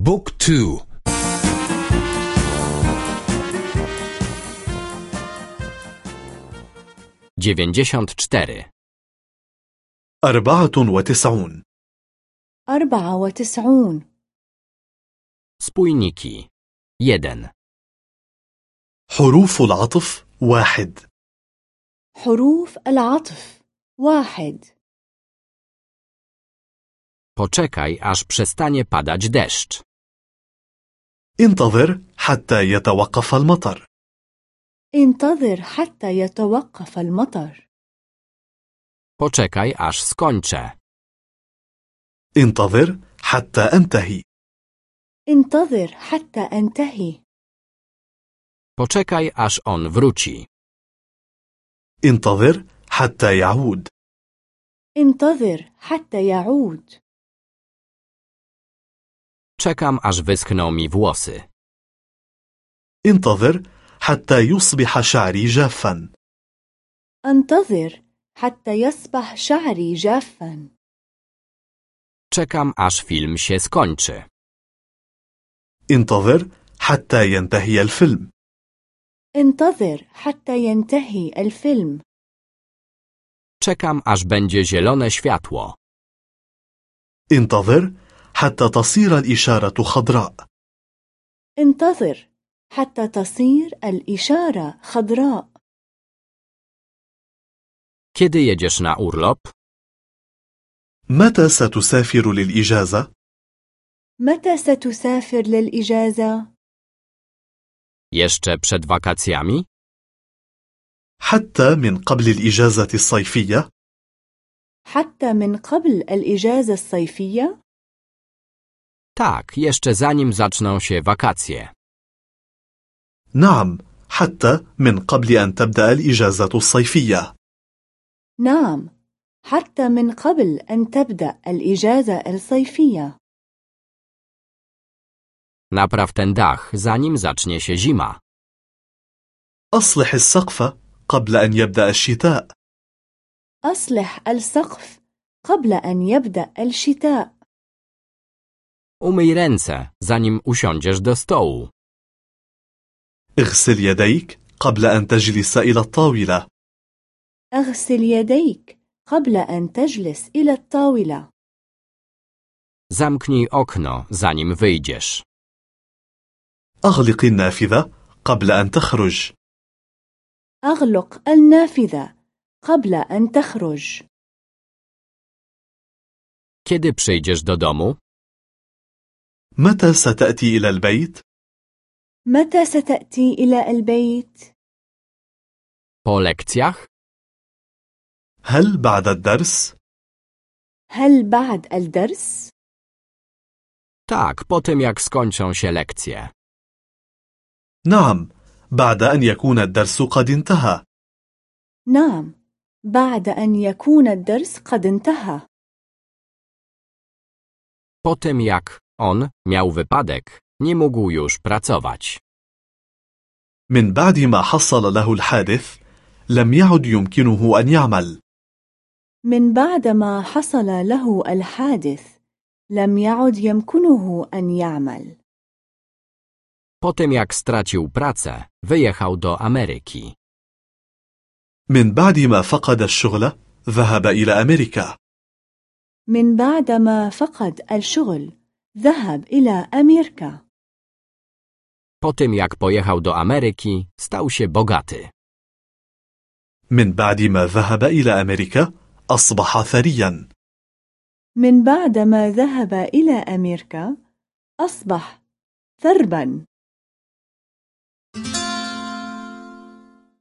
بوك تو dziewięćdziesiąt cztery, أربعة وتسعون أربعة وتسعون spójniki, jeden, حروف العطف واحد حروف العطف واحد poczekaj aż przestanie padać deszcz, انتظر حتى يتوقف المطر. انتظر حتى يتوقف المطر. Poczekaj aż skończę, انتظر حتى أنتهي. انتظر حتى أنتهي. Poczekaj aż on wróci, انتظر حتى يعود. انتظر حتى يعود. czekam aż wyschną mi włosy, انتظر حتى يصبح شعري جافا انتظر حتى يصبح شعري جافا czekam aż film się skończy, انتظر حتى ينتهي الفيلم انتظر حتى ينتهي الفيلم czekam aż będzie zielone światło, انتظر حتى تصير الإشارة خضراء انتظر حتى تصير الإشارة خضراء kiedy jedziesz na urlop, متى ستسافر للإجازة؟ متى ستسافر للإجازة؟ jeszcze przed wakacjami, حتى من قبل الإجازة الصيفية؟ حتى من قبل الإجازة الصيفية؟ Tak, jeszcze zanim zaczną się wakacje. نعم حتى من قبل أن تبدأ الإجازة الصيفية نعم حتى من قبل أن تبدأ الإجازة الصيفية Napraw ten dach, zanim zacznie się zima. أصلح السقف قبل أن يبدأ الشتاء أصلح السقف قبل أن يبدأ الشتاء Umyj ręce, zanim usiądziesz do stołu. اغسل يديك قبل أن تجلس إلى الطاولة أغسل يديك قبل أن تجلس إلى الطاولة Zamknij okno, zanim wyjdziesz. أغلق النافذة قبل أن تخرج أغلق النافذة قبل أن تخرج Kiedy przyjdziesz do domu? متى ستأتي إلى البيت؟ متى ستأتي إلى البيت؟ Po lekcjach? هل بعد الدرس؟ هل بعد الدرس؟ Tak, po tym jak skończą się lekcje. نعم بعد أن يكون الدرس قد انتهى نعم بعد أن يكون الدرس قد انتهى Po tym jak on miał wypadek, nie mógł już pracować. من بعد ما حصل له الحادث لم يعد يمكنه أن يعمل من بعد ما حصل له الحادث لم يعد يمكنه أن يعمل Po tym jak stracił pracę, wyjechał do Ameryki. من بعد ما فقد الشغل ذهب إلى أمريكا من بعد ما فقد الشغل ذهب إلى أمريكا Po tym jak pojechał do Ameryki, stał się bogaty. من بعد ما ذهب إلى أمريكا أصبح ثريا. من بعد ما ذهب إلى أمريكا أصبح ثربا.